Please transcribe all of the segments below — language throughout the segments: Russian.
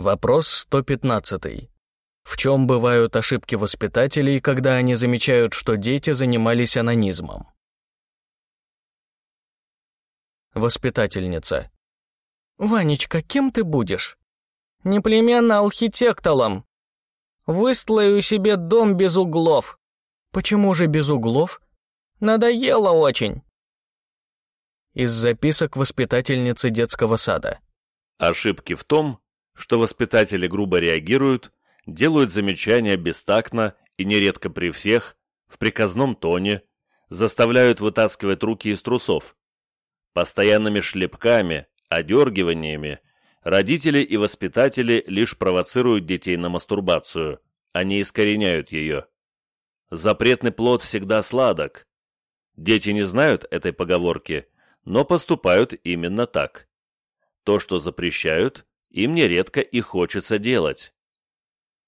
Вопрос 115. В чем бывают ошибки воспитателей, когда они замечают, что дети занимались анонизмом? Воспитательница. «Ванечка, кем ты будешь?» «Непременно архитектором. Выстлаю себе дом без углов». «Почему же без углов?» «Надоело очень». Из записок воспитательницы детского сада. Ошибки в том, что воспитатели грубо реагируют, делают замечания бестактно и нередко при всех, в приказном тоне, заставляют вытаскивать руки из трусов. Постоянными шлепками, одергиваниями родители и воспитатели лишь провоцируют детей на мастурбацию, а не искореняют ее. Запретный плод всегда сладок. Дети не знают этой поговорки, но поступают именно так. То, что запрещают, им нередко и хочется делать.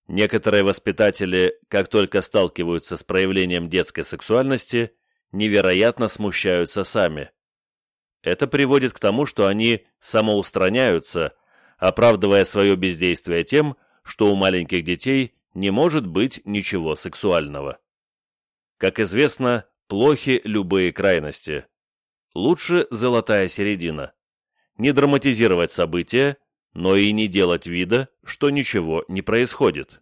Некоторые воспитатели, как только сталкиваются с проявлением детской сексуальности, невероятно смущаются сами. Это приводит к тому, что они самоустраняются, оправдывая свое бездействие тем, что у маленьких детей не может быть ничего сексуального. Как известно, плохи любые крайности. Лучше золотая середина. Не драматизировать события, но и не делать вида, что ничего не происходит.